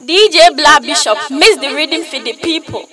DJ Black Bishop missed the reading for the people.